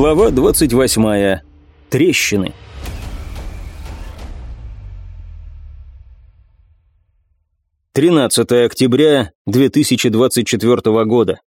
Глава 28. Трещины. Тринадцатое октября 2024 года.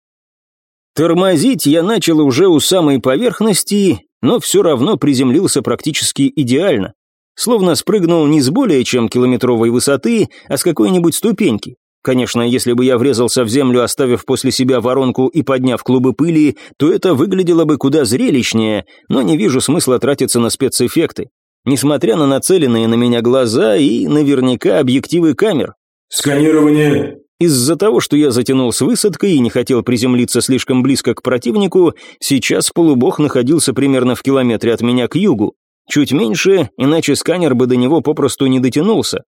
Тормозить я начал уже у самой поверхности, но все равно приземлился практически идеально. Словно спрыгнул не с более чем километровой высоты, а с какой-нибудь ступеньки. Конечно, если бы я врезался в землю, оставив после себя воронку и подняв клубы пыли, то это выглядело бы куда зрелищнее, но не вижу смысла тратиться на спецэффекты. Несмотря на нацеленные на меня глаза и наверняка объективы камер. «Сканирование!» Из-за того, что я затянул с высадкой и не хотел приземлиться слишком близко к противнику, сейчас полубог находился примерно в километре от меня к югу. Чуть меньше, иначе сканер бы до него попросту не дотянулся.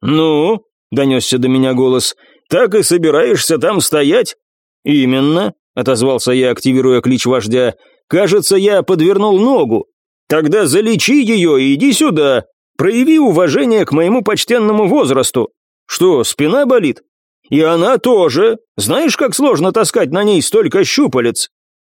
«Ну?» — донесся до меня голос. «Так и собираешься там стоять?» «Именно», — отозвался я, активируя клич вождя. «Кажется, я подвернул ногу. Тогда залечи ее и иди сюда. Прояви уважение к моему почтенному возрасту. Что, спина болит?» «И она тоже. Знаешь, как сложно таскать на ней столько щупалец?»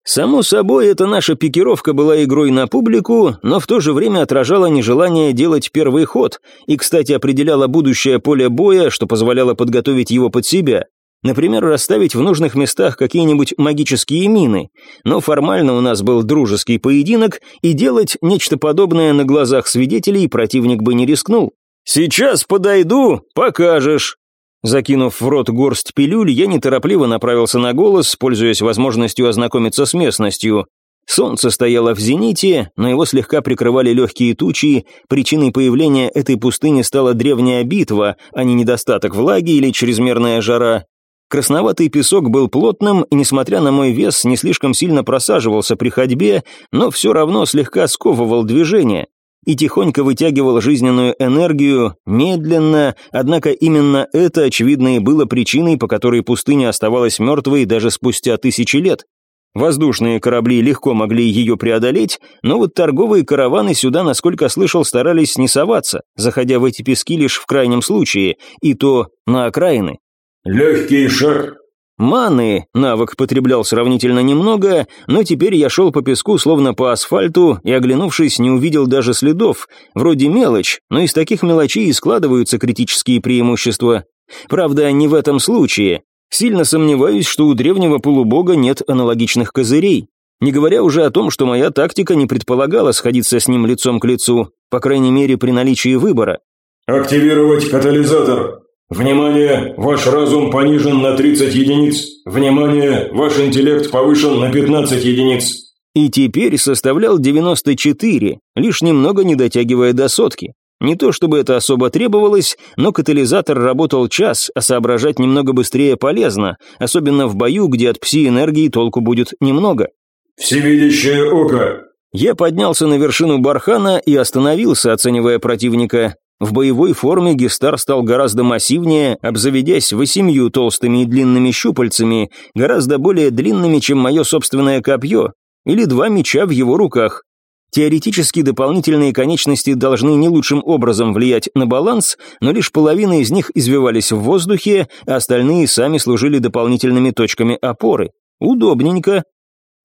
Само собой, эта наша пикировка была игрой на публику, но в то же время отражала нежелание делать первый ход и, кстати, определяла будущее поле боя, что позволяло подготовить его под себя. Например, расставить в нужных местах какие-нибудь магические мины. Но формально у нас был дружеский поединок, и делать нечто подобное на глазах свидетелей противник бы не рискнул. «Сейчас подойду, покажешь», Закинув в рот горсть пилюль, я неторопливо направился на голос, пользуясь возможностью ознакомиться с местностью. Солнце стояло в зените, но его слегка прикрывали легкие тучи, причиной появления этой пустыни стала древняя битва, а не недостаток влаги или чрезмерная жара. Красноватый песок был плотным и, несмотря на мой вес, не слишком сильно просаживался при ходьбе, но все равно слегка сковывал движение и тихонько вытягивал жизненную энергию, медленно, однако именно это, очевидно, и было причиной, по которой пустыня оставалась мертвой даже спустя тысячи лет. Воздушные корабли легко могли ее преодолеть, но вот торговые караваны сюда, насколько слышал, старались не соваться, заходя в эти пески лишь в крайнем случае, и то на окраины. «Легкий шаг Маны навык потреблял сравнительно немного, но теперь я шел по песку словно по асфальту и, оглянувшись, не увидел даже следов. Вроде мелочь, но из таких мелочей и складываются критические преимущества. Правда, не в этом случае. Сильно сомневаюсь, что у древнего полубога нет аналогичных козырей. Не говоря уже о том, что моя тактика не предполагала сходиться с ним лицом к лицу, по крайней мере при наличии выбора. «Активировать катализатор», Внимание, ваш разум понижен на 30 единиц. Внимание, ваш интеллект повышен на 15 единиц. И теперь составлял 94, лишь немного не дотягивая до сотки. Не то чтобы это особо требовалось, но катализатор работал час, а соображать немного быстрее полезно, особенно в бою, где от пси-энергии толку будет немного. «Всевидящее око!» Я поднялся на вершину бархана и остановился, оценивая противника. В боевой форме Гестар стал гораздо массивнее, обзаведясь восемью толстыми и длинными щупальцами, гораздо более длинными, чем мое собственное копье, или два меча в его руках. Теоретически дополнительные конечности должны не лучшим образом влиять на баланс, но лишь половина из них извивались в воздухе, а остальные сами служили дополнительными точками опоры. Удобненько.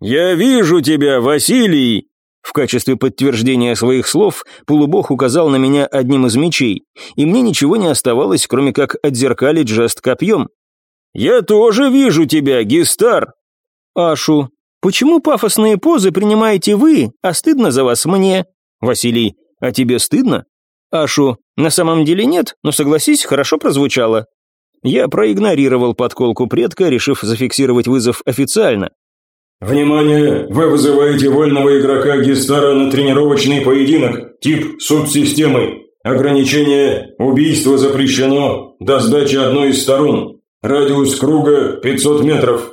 «Я вижу тебя, Василий!» В качестве подтверждения своих слов полубог указал на меня одним из мечей, и мне ничего не оставалось, кроме как отзеркалить жест копьем. «Я тоже вижу тебя, Гистар!» «Ашу, почему пафосные позы принимаете вы, а стыдно за вас мне?» «Василий, а тебе стыдно?» «Ашу, на самом деле нет, но согласись, хорошо прозвучало». Я проигнорировал подколку предка, решив зафиксировать вызов официально. Внимание! Вы вызываете вольного игрока Гестара на тренировочный поединок. Тип субсистемы. Ограничение «Убийство запрещено» до сдачи одной из сторон. Радиус круга 500 метров.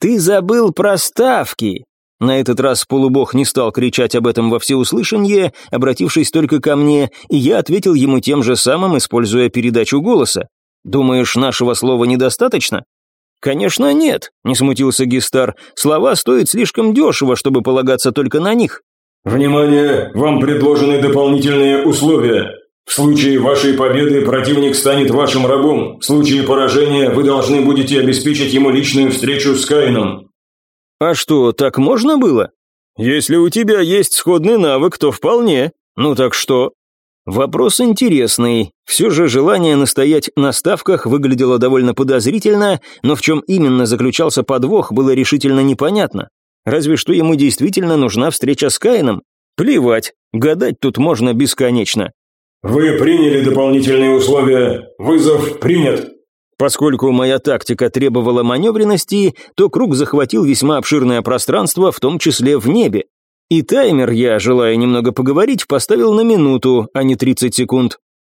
«Ты забыл про ставки!» На этот раз полубог не стал кричать об этом во всеуслышание, обратившись только ко мне, и я ответил ему тем же самым, используя передачу голоса. «Думаешь, нашего слова недостаточно?» «Конечно нет», — не смутился Гистар. «Слова стоят слишком дешево, чтобы полагаться только на них». «Внимание! Вам предложены дополнительные условия. В случае вашей победы противник станет вашим рабом. В случае поражения вы должны будете обеспечить ему личную встречу с Каином». «А что, так можно было?» Если у тебя есть сходный навык, то вполне. Ну так что? Вопрос интересный. Все же желание настоять на ставках выглядело довольно подозрительно, но в чем именно заключался подвох, было решительно непонятно. Разве что ему действительно нужна встреча с Каином? Плевать, гадать тут можно бесконечно. «Вы приняли дополнительные условия. Вызов принят». Поскольку моя тактика требовала маневренности, то круг захватил весьма обширное пространство, в том числе в небе. И таймер я, желая немного поговорить, поставил на минуту, а не 30 секунд.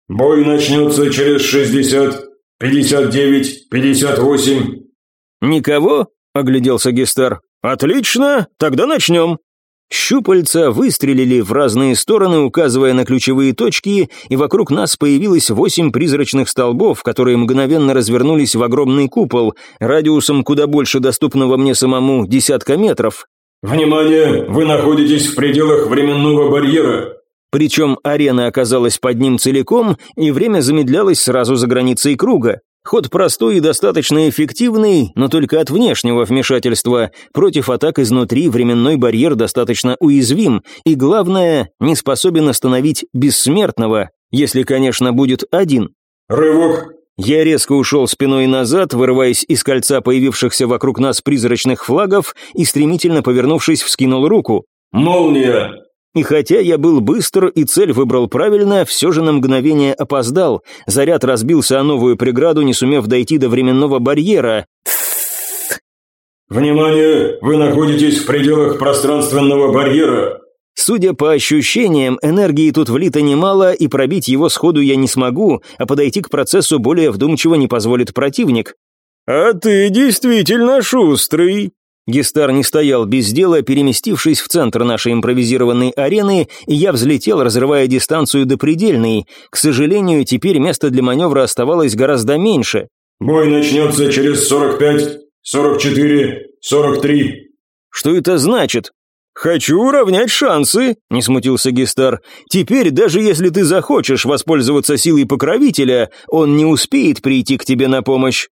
«Бой начнется через 60, 59, 58». «Никого?» – огляделся Гестар. «Отлично, тогда начнем». Щупальца выстрелили в разные стороны, указывая на ключевые точки, и вокруг нас появилось восемь призрачных столбов, которые мгновенно развернулись в огромный купол, радиусом куда больше доступного мне самому десятка метров. «Внимание! Вы находитесь в пределах временного барьера!» Причем арена оказалась под ним целиком, и время замедлялось сразу за границей круга. Ход простой и достаточно эффективный, но только от внешнего вмешательства. Против атак изнутри временной барьер достаточно уязвим, и главное, не способен остановить бессмертного, если, конечно, будет один. «Рывок!» Я резко ушел спиной назад, вырываясь из кольца появившихся вокруг нас призрачных флагов и, стремительно повернувшись, вскинул руку. «Молния!» И хотя я был быстр и цель выбрал правильно, все же на мгновение опоздал. Заряд разбился о новую преграду, не сумев дойти до временного барьера. «Внимание! Вы находитесь в пределах пространственного барьера!» Судя по ощущениям, энергии тут влито немало, и пробить его сходу я не смогу, а подойти к процессу более вдумчиво не позволит противник. «А ты действительно шустрый», Гестар не стоял без дела, переместившись в центр нашей импровизированной арены, и я взлетел, разрывая дистанцию до предельной. К сожалению, теперь места для маневра оставалось гораздо меньше. «Бой начнется через 45, 44, 43». «Что это значит?» «Хочу уравнять шансы», — не смутился Гестар. «Теперь, даже если ты захочешь воспользоваться силой покровителя, он не успеет прийти к тебе на помощь».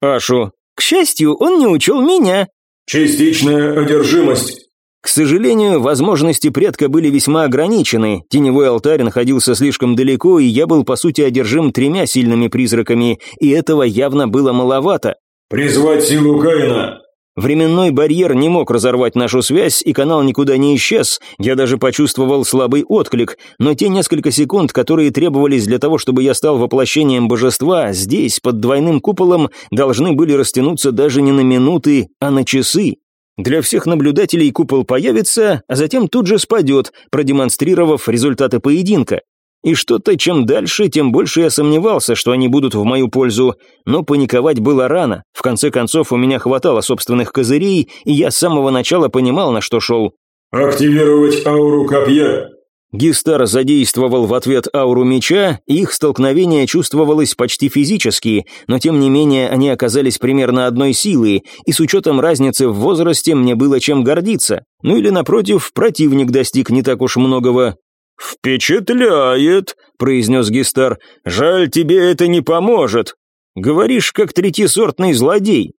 «Ашу, к счастью, он не учел меня», Частичная одержимость. К сожалению, возможности предка были весьма ограничены. Теневой алтарь находился слишком далеко, и я был, по сути, одержим тремя сильными призраками, и этого явно было маловато. «Призвать силу Каина!» Временной барьер не мог разорвать нашу связь, и канал никуда не исчез. Я даже почувствовал слабый отклик, но те несколько секунд, которые требовались для того, чтобы я стал воплощением божества, здесь, под двойным куполом, должны были растянуться даже не на минуты, а на часы. Для всех наблюдателей купол появится, а затем тут же спадет, продемонстрировав результаты поединка. И что-то чем дальше, тем больше я сомневался, что они будут в мою пользу, но паниковать было рано. В конце концов, у меня хватало собственных козырей, и я с самого начала понимал, на что шел. «Активировать ауру копья!» Гистар задействовал в ответ ауру меча, и их столкновение чувствовалось почти физически, но тем не менее они оказались примерно одной силы, и с учетом разницы в возрасте мне было чем гордиться. Ну или напротив, противник достиг не так уж многого, «Впечатляет», — произнес Гистар. «Жаль, тебе это не поможет. Говоришь, как третьесортный злодей».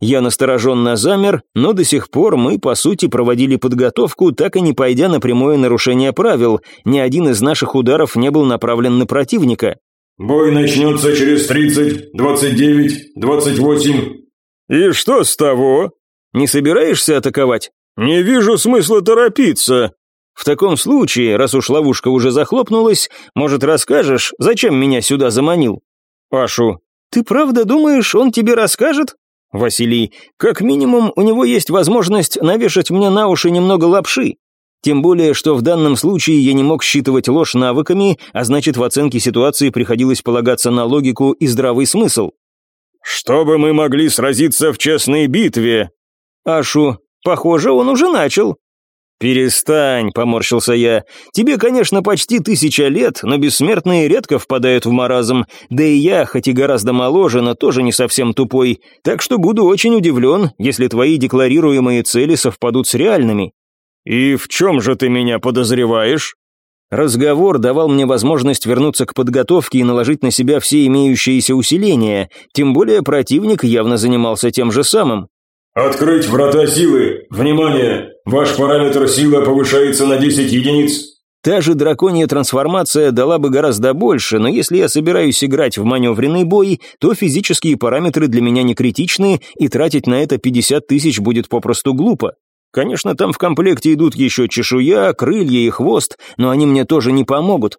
Я настороженно замер, но до сих пор мы, по сути, проводили подготовку, так и не пойдя на прямое нарушение правил. Ни один из наших ударов не был направлен на противника. «Бой начнется через тридцать, двадцать девять, двадцать восемь». «И что с того? Не собираешься атаковать?» «Не вижу смысла торопиться», в таком случае, раз уж ловушка уже захлопнулась, может, расскажешь, зачем меня сюда заманил? Пашу, ты правда думаешь, он тебе расскажет? Василий, как минимум, у него есть возможность навешать мне на уши немного лапши. Тем более, что в данном случае я не мог считывать ложь навыками, а значит, в оценке ситуации приходилось полагаться на логику и здравый смысл. «Чтобы мы могли сразиться в честной битве!» «Ашу, похоже, он уже начал», «Перестань», — поморщился я. «Тебе, конечно, почти тысяча лет, но бессмертные редко впадают в маразм. Да и я, хоть и гораздо моложе, но тоже не совсем тупой. Так что буду очень удивлен, если твои декларируемые цели совпадут с реальными». «И в чем же ты меня подозреваешь?» Разговор давал мне возможность вернуться к подготовке и наложить на себя все имеющиеся усиления, тем более противник явно занимался тем же самым. «Открыть врата силы! Внимание! ваш параметр сила повышается на 10 единиц. Та же драконья трансформация дала бы гораздо больше, но если я собираюсь играть в маневренный бой, то физические параметры для меня не критичны, и тратить на это 50 тысяч будет попросту глупо. Конечно, там в комплекте идут еще чешуя, крылья и хвост, но они мне тоже не помогут.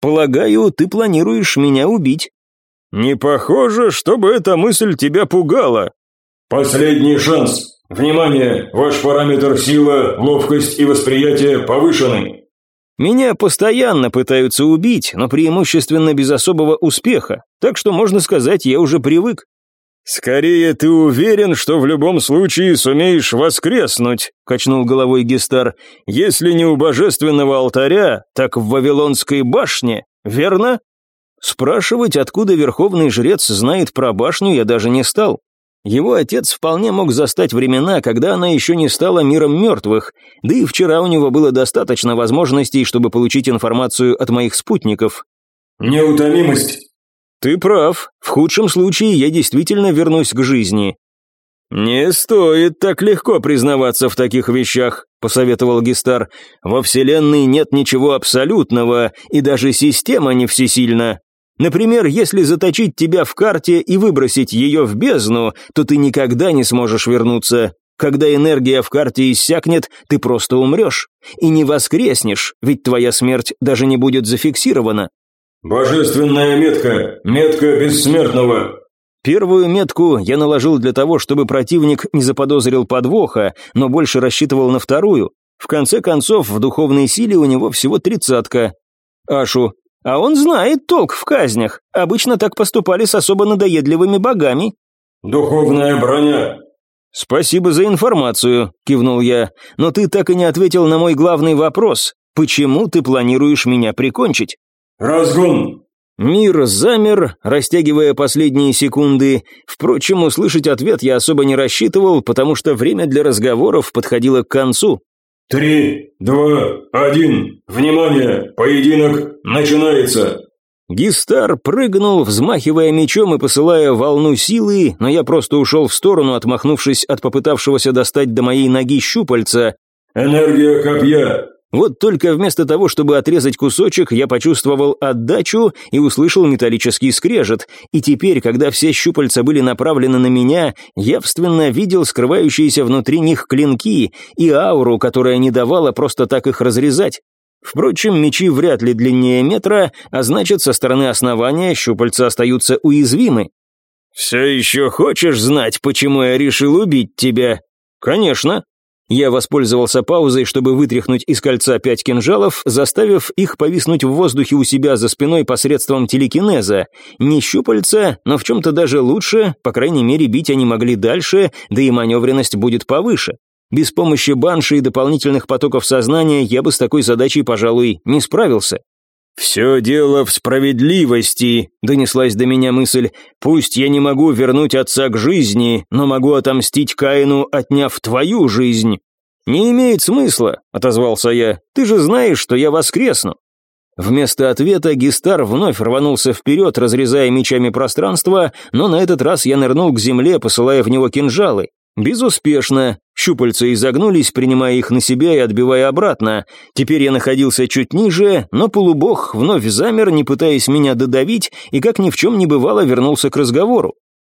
Полагаю, ты планируешь меня убить. Не похоже, чтобы эта мысль тебя пугала. Последний шанс. Внимание, ваш параметр сила, ловкость и восприятие повышены. Меня постоянно пытаются убить, но преимущественно без особого успеха, так что, можно сказать, я уже привык. «Скорее ты уверен, что в любом случае сумеешь воскреснуть», — качнул головой Гестар. «Если не у божественного алтаря, так в Вавилонской башне, верно?» Спрашивать, откуда верховный жрец знает про башню, я даже не стал. Его отец вполне мог застать времена, когда она еще не стала миром мертвых, да и вчера у него было достаточно возможностей, чтобы получить информацию от моих спутников. «Неутомимость». «Ты прав. В худшем случае я действительно вернусь к жизни». «Не стоит так легко признаваться в таких вещах», — посоветовал Гистар. «Во Вселенной нет ничего абсолютного, и даже система не всесильна. Например, если заточить тебя в карте и выбросить ее в бездну, то ты никогда не сможешь вернуться. Когда энергия в карте иссякнет, ты просто умрешь. И не воскреснешь, ведь твоя смерть даже не будет зафиксирована. «Божественная метка, метка бессмертного». Первую метку я наложил для того, чтобы противник не заподозрил подвоха, но больше рассчитывал на вторую. В конце концов, в духовной силе у него всего тридцатка. Ашу, а он знает толк в казнях. Обычно так поступали с особо надоедливыми богами. «Духовная броня». «Спасибо за информацию», — кивнул я. «Но ты так и не ответил на мой главный вопрос. Почему ты планируешь меня прикончить?» «Разгон». Мир замер, растягивая последние секунды. Впрочем, услышать ответ я особо не рассчитывал, потому что время для разговоров подходило к концу. «Три, два, один, внимание, поединок начинается!» Гистар прыгнул, взмахивая мечом и посылая волну силы, но я просто ушел в сторону, отмахнувшись от попытавшегося достать до моей ноги щупальца. «Энергия копья, вот только вместо того, чтобы отрезать кусочек, я почувствовал отдачу и услышал металлический скрежет, и теперь, когда все щупальца были направлены на меня, явственно видел скрывающиеся внутри них клинки и ауру, которая не давала просто так их разрезать. Впрочем, мечи вряд ли длиннее метра, а значит, со стороны основания щупальца остаются уязвимы. «Все еще хочешь знать, почему я решил убить тебя?» «Конечно», я воспользовался паузой, чтобы вытряхнуть из кольца пять кинжалов, заставив их повиснуть в воздухе у себя за спиной посредством телекинеза. Не щупальца, но в чем-то даже лучше, по крайней мере, бить они могли дальше, да и маневренность будет повыше. Без помощи банши и дополнительных потоков сознания я бы с такой задачей, пожалуй, не справился. «Все дело в справедливости», — донеслась до меня мысль. «Пусть я не могу вернуть отца к жизни, но могу отомстить Каину, отняв твою жизнь». «Не имеет смысла», — отозвался я. «Ты же знаешь, что я воскресну». Вместо ответа Гистар вновь рванулся вперед, разрезая мечами пространство, но на этот раз я нырнул к земле, посылая в него кинжалы. Безуспешно. Щупальца изогнулись, принимая их на себя и отбивая обратно. Теперь я находился чуть ниже, но полубог вновь замер, не пытаясь меня додавить, и как ни в чем не бывало вернулся к разговору.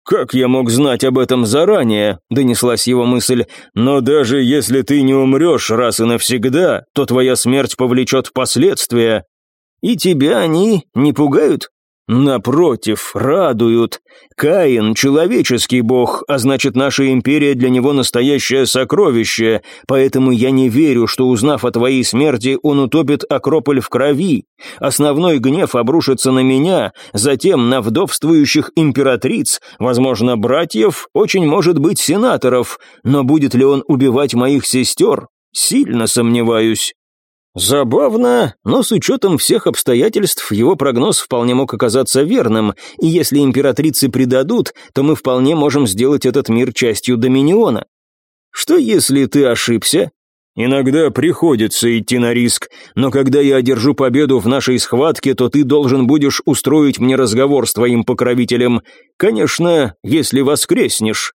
«Как я мог знать об этом заранее?» – донеслась его мысль. «Но даже если ты не умрешь раз и навсегда, то твоя смерть повлечет последствия». «И тебя они не пугают?» Напротив, радуют. Каин – человеческий бог, а значит, наша империя для него настоящее сокровище, поэтому я не верю, что, узнав о твоей смерти, он утопит Акрополь в крови. Основной гнев обрушится на меня, затем на вдовствующих императриц, возможно, братьев, очень может быть сенаторов, но будет ли он убивать моих сестер? Сильно сомневаюсь. Забавно, но с учетом всех обстоятельств его прогноз вполне мог оказаться верным, и если императрицы предадут, то мы вполне можем сделать этот мир частью Доминиона. Что если ты ошибся? Иногда приходится идти на риск, но когда я одержу победу в нашей схватке, то ты должен будешь устроить мне разговор с твоим покровителем. Конечно, если воскреснешь.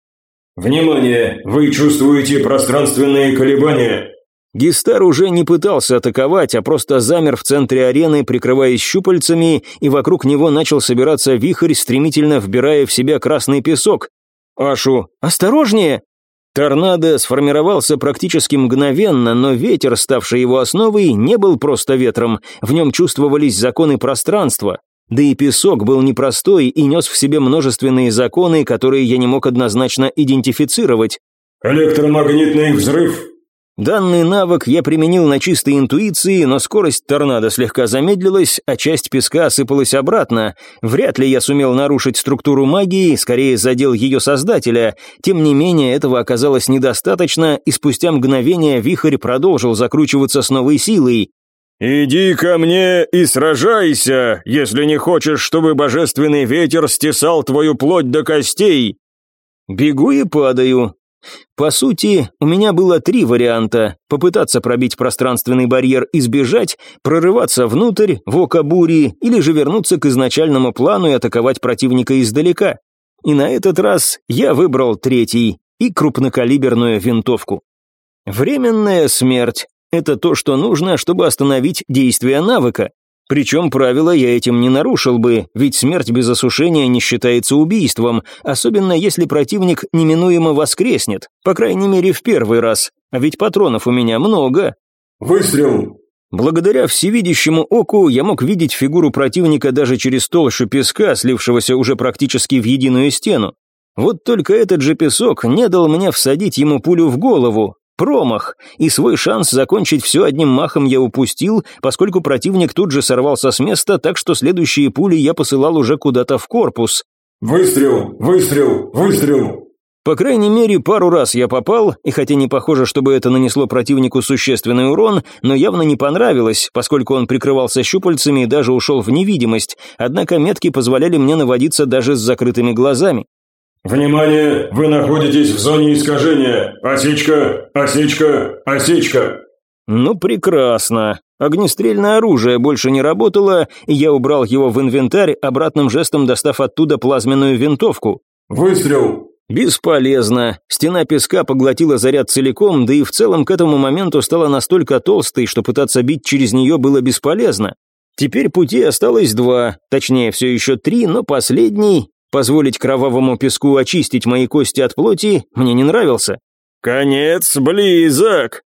Внимание! Вы чувствуете пространственные колебания. Гистар уже не пытался атаковать, а просто замер в центре арены, прикрываясь щупальцами, и вокруг него начал собираться вихрь, стремительно вбирая в себя красный песок. «Ашу, осторожнее!» Торнадо сформировался практически мгновенно, но ветер, ставший его основой, не был просто ветром, в нем чувствовались законы пространства. Да и песок был непростой и нес в себе множественные законы, которые я не мог однозначно идентифицировать. «Электромагнитный взрыв», Данный навык я применил на чистой интуиции, но скорость торнадо слегка замедлилась, а часть песка осыпалась обратно. Вряд ли я сумел нарушить структуру магии, скорее задел ее создателя. Тем не менее, этого оказалось недостаточно, и спустя мгновение вихрь продолжил закручиваться с новой силой. «Иди ко мне и сражайся, если не хочешь, чтобы божественный ветер стесал твою плоть до костей!» Бегу и падаю, по сути, у меня было три варианта. Попытаться пробить пространственный барьер и сбежать, прорываться внутрь, в око бури, или же вернуться к изначальному плану и атаковать противника издалека. И на этот раз я выбрал третий и крупнокалиберную винтовку. Временная смерть – это то, что нужно, чтобы остановить действие навыка. Причем правила я этим не нарушил бы, ведь смерть без осушения не считается убийством, особенно если противник неминуемо воскреснет, по крайней мере в первый раз, а ведь патронов у меня много. Выстрел! Благодаря всевидящему оку я мог видеть фигуру противника даже через толщу песка, слившегося уже практически в единую стену. Вот только этот же песок не дал мне всадить ему пулю в голову, Промах, и свой шанс закончить все одним махом я упустил, поскольку противник тут же сорвался с места, так что следующие пули я посылал уже куда-то в корпус. «Выстрел! Выстрел! Выстрел!» По крайней мере, пару раз я попал, и хотя не похоже, чтобы это нанесло противнику существенный урон, но явно не понравилось, поскольку он прикрывался щупальцами и даже ушел в невидимость, однако метки позволяли мне наводиться даже с закрытыми глазами. «Внимание! Вы находитесь в зоне искажения! Осечка! Осечка! Осечка!» «Ну, прекрасно. Огнестрельное оружие больше не работало, и я убрал его в инвентарь, обратным жестом достав оттуда плазменную винтовку. «Выстрел!» Бесполезно. Стена песка поглотила заряд целиком, да и в целом к этому моменту стала настолько толстой, что пытаться бить через нее было бесполезно. Теперь путей осталось два, точнее, все еще три, но последний Позволить кровавому песку очистить мои кости от плоти мне не нравился. «Конец близок!»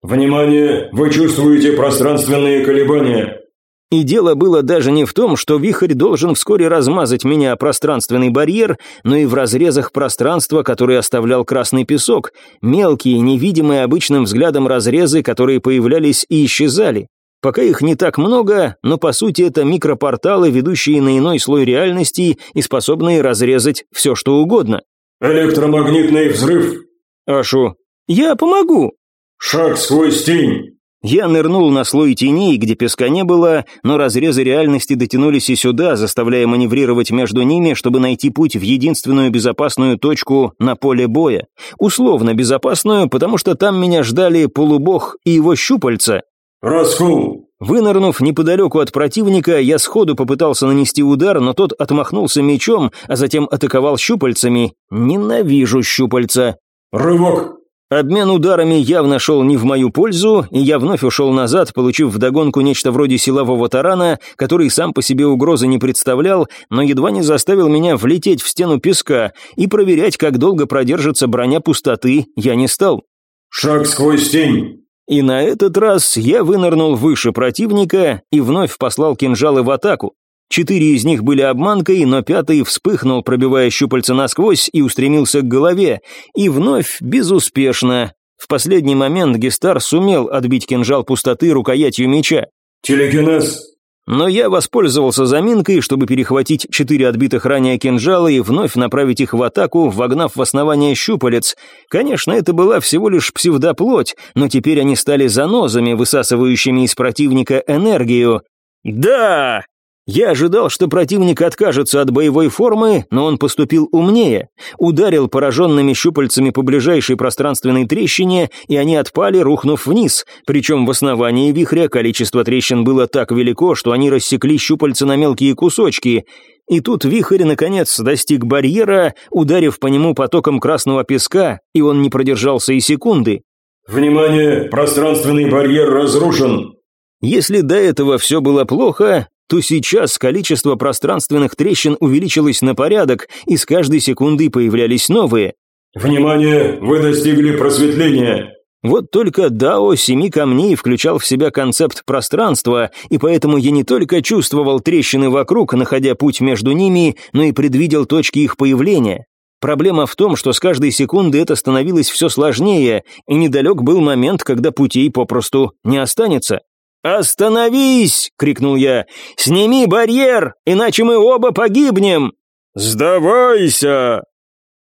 «Внимание! Вы чувствуете пространственные колебания!» И дело было даже не в том, что вихрь должен вскоре размазать меня пространственный барьер, но и в разрезах пространства, который оставлял красный песок, мелкие, невидимые обычным взглядом разрезы, которые появлялись и исчезали. Пока их не так много, но по сути это микропорталы, ведущие на иной слой реальности и способные разрезать все что угодно. «Электромагнитный взрыв!» «Ашу, я помогу!» «Шаг сквозь тень!» Я нырнул на слой теней, где песка не было, но разрезы реальности дотянулись и сюда, заставляя маневрировать между ними, чтобы найти путь в единственную безопасную точку на поле боя. Условно безопасную, потому что там меня ждали полубог и его щупальца, «Раскол!» Вынырнув неподалеку от противника, я сходу попытался нанести удар, но тот отмахнулся мечом, а затем атаковал щупальцами. Ненавижу щупальца. «Рывок!» Обмен ударами явно шел не в мою пользу, и я вновь ушел назад, получив вдогонку нечто вроде силового тарана, который сам по себе угрозы не представлял, но едва не заставил меня влететь в стену песка, и проверять, как долго продержится броня пустоты, я не стал. «Шаг сквозь тень!» И на этот раз я вынырнул выше противника и вновь послал кинжалы в атаку. Четыре из них были обманкой, но пятый вспыхнул, пробивая щупальца насквозь и устремился к голове. И вновь безуспешно. В последний момент Гестар сумел отбить кинжал пустоты рукоятью меча. «Телекинез!» Но я воспользовался заминкой, чтобы перехватить четыре отбитых ранее кинжала и вновь направить их в атаку, вогнав в основание щупалец. Конечно, это была всего лишь псевдоплоть, но теперь они стали занозами, высасывающими из противника энергию. «Да!» Я ожидал, что противник откажется от боевой формы, но он поступил умнее. Ударил пораженными щупальцами по ближайшей пространственной трещине, и они отпали, рухнув вниз. Причем в основании вихря количество трещин было так велико, что они рассекли щупальца на мелкие кусочки. И тут вихрь, наконец, достиг барьера, ударив по нему потоком красного песка, и он не продержался и секунды. «Внимание! Пространственный барьер разрушен!» Если до этого все было плохо, то сейчас количество пространственных трещин увеличилось на порядок, и с каждой секундой появлялись новые. «Внимание! Вы достигли просветления!» Вот только Дао Семи Камней включал в себя концепт пространства, и поэтому я не только чувствовал трещины вокруг, находя путь между ними, но и предвидел точки их появления. Проблема в том, что с каждой секунды это становилось все сложнее, и недалек был момент, когда путей попросту не останется. «Остановись!» — крикнул я. «Сними барьер, иначе мы оба погибнем!» «Сдавайся!»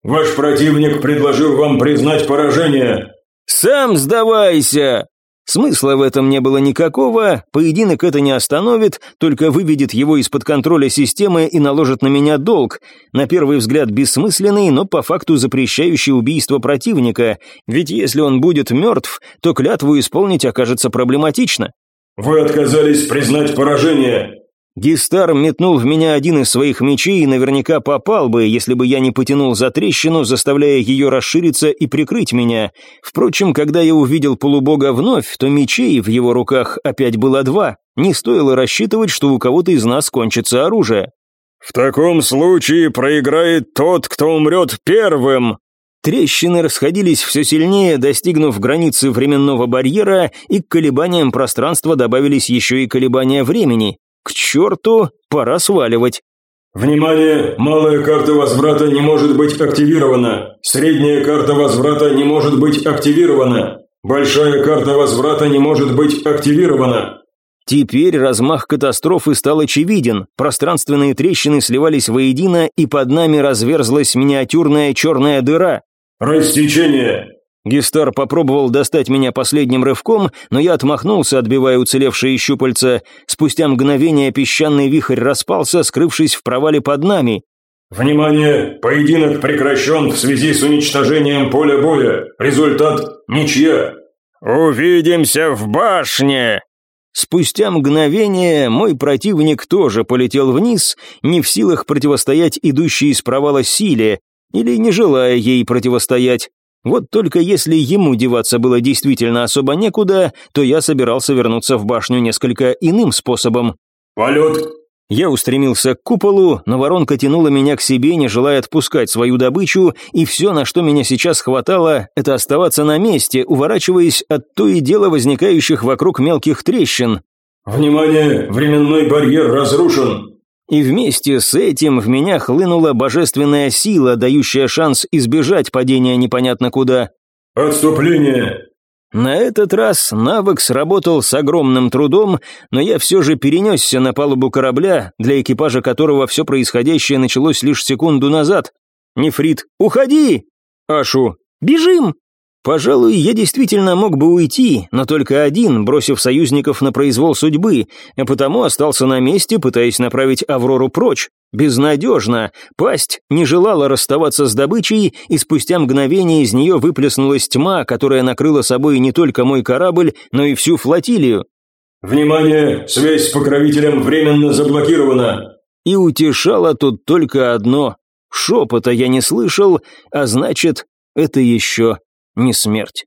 «Ваш противник предложил вам признать поражение!» «Сам сдавайся!» Смысла в этом не было никакого, поединок это не остановит, только выведет его из-под контроля системы и наложит на меня долг, на первый взгляд бессмысленный, но по факту запрещающий убийство противника, ведь если он будет мертв, то клятву исполнить окажется проблематично. «Вы отказались признать поражение!» Гистар метнул в меня один из своих мечей и наверняка попал бы, если бы я не потянул за трещину, заставляя ее расшириться и прикрыть меня. Впрочем, когда я увидел полубога вновь, то мечей в его руках опять было два. Не стоило рассчитывать, что у кого-то из нас кончится оружие. «В таком случае проиграет тот, кто умрет первым», Трещины расходились все сильнее, достигнув границы временного барьера, и к колебаниям пространства добавились еще и колебания времени. К черту, пора сваливать. Внимание! Малая карта возврата не может быть активирована. Средняя карта возврата не может быть активирована. Большая карта возврата не может быть активирована. Теперь размах катастрофы стал очевиден. Пространственные трещины сливались воедино, и под нами разверзлась миниатюрная черная дыра. «Рассечение! Гистар попробовал достать меня последним рывком, но я отмахнулся, отбивая уцелевшие щупальца. Спустя мгновение песчаный вихрь распался, скрывшись в провале под нами. «Внимание! Поединок прекращен в связи с уничтожением поля боя. Результат – ничья!» «Увидимся в башне!» Спустя мгновение мой противник тоже полетел вниз, не в силах противостоять идущей из провала силе, или не желая ей противостоять. Вот только если ему деваться было действительно особо некуда, то я собирался вернуться в башню несколько иным способом. «Полет!» Я устремился к куполу, но воронка тянула меня к себе, не желая отпускать свою добычу, и все, на что меня сейчас хватало, это оставаться на месте, уворачиваясь от то и дело возникающих вокруг мелких трещин. «Внимание! Временной барьер разрушен!» И вместе с этим в меня хлынула божественная сила, дающая шанс избежать падения непонятно куда. «Отступление!» На этот раз навык сработал с огромным трудом, но я все же перенесся на палубу корабля, для экипажа которого все происходящее началось лишь секунду назад. «Нефрит, уходи!» «Ашу, бежим!» Пожалуй, я действительно мог бы уйти, но только один, бросив союзников на произвол судьбы, а потому остался на месте, пытаясь направить Аврору прочь. Безнадежно. Пасть не желала расставаться с добычей, и спустя мгновение из нее выплеснулась тьма, которая накрыла собой не только мой корабль, но и всю флотилию. «Внимание! Связь с покровителем временно заблокирована!» И утешало тут только одно. Шепота я не слышал, а значит, это еще не смерть.